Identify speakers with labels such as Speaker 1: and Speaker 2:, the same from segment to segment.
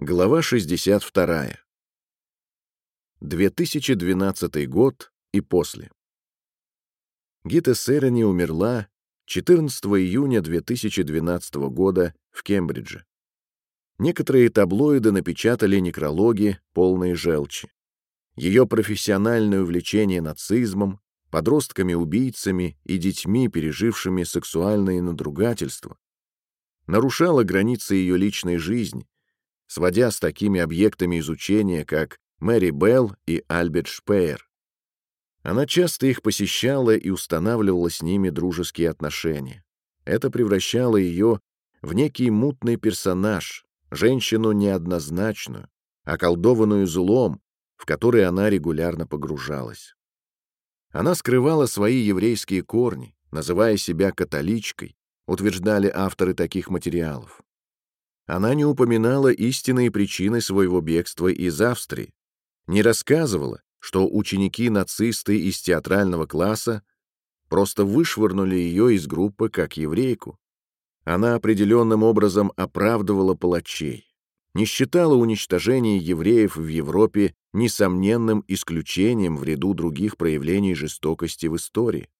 Speaker 1: Глава 62. 2012 год и после. Гита Серани умерла 14 июня 2012 года в Кембридже. Некоторые таблоиды напечатали некрологи, полные желчи. Ее профессиональное увлечение нацизмом, подростками-убийцами и детьми, пережившими сексуальные надругательства, нарушало границы ее личной жизни, сводя с такими объектами изучения, как Мэри Белл и Альберт Шпеер. Она часто их посещала и устанавливала с ними дружеские отношения. Это превращало ее в некий мутный персонаж, женщину неоднозначную, околдованную злом, в который она регулярно погружалась. Она скрывала свои еврейские корни, называя себя католичкой, утверждали авторы таких материалов. Она не упоминала истинные причины своего бегства из Австрии, не рассказывала, что ученики-нацисты из театрального класса просто вышвырнули ее из группы как еврейку. Она определенным образом оправдывала палачей, не считала уничтожение евреев в Европе несомненным исключением в ряду других проявлений жестокости в истории.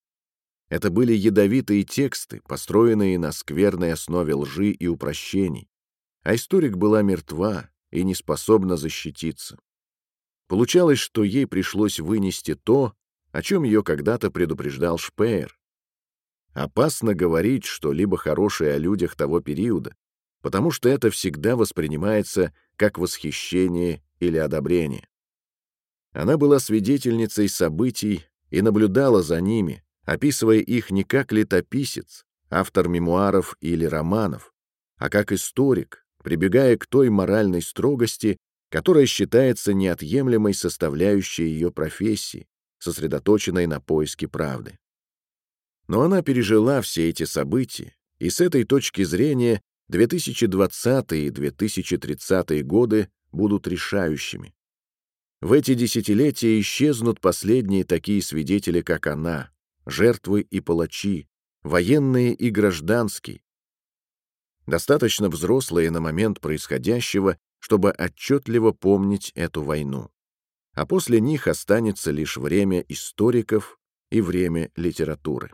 Speaker 1: Это были ядовитые тексты, построенные на скверной основе лжи и упрощений, а историк была мертва и не способна защититься. Получалось, что ей пришлось вынести то, о чем ее когда-то предупреждал Шпеер. Опасно говорить что-либо хорошее о людях того периода, потому что это всегда воспринимается как восхищение или одобрение. Она была свидетельницей событий и наблюдала за ними, описывая их не как летописец, автор мемуаров или романов, а как историк, прибегая к той моральной строгости, которая считается неотъемлемой составляющей ее профессии, сосредоточенной на поиске правды. Но она пережила все эти события, и с этой точки зрения 2020 и 2030 годы будут решающими. В эти десятилетия исчезнут последние такие свидетели, как она, жертвы и палачи, военные и гражданские, достаточно взрослые на момент происходящего, чтобы отчетливо помнить эту войну. А после них останется лишь время историков и время литературы.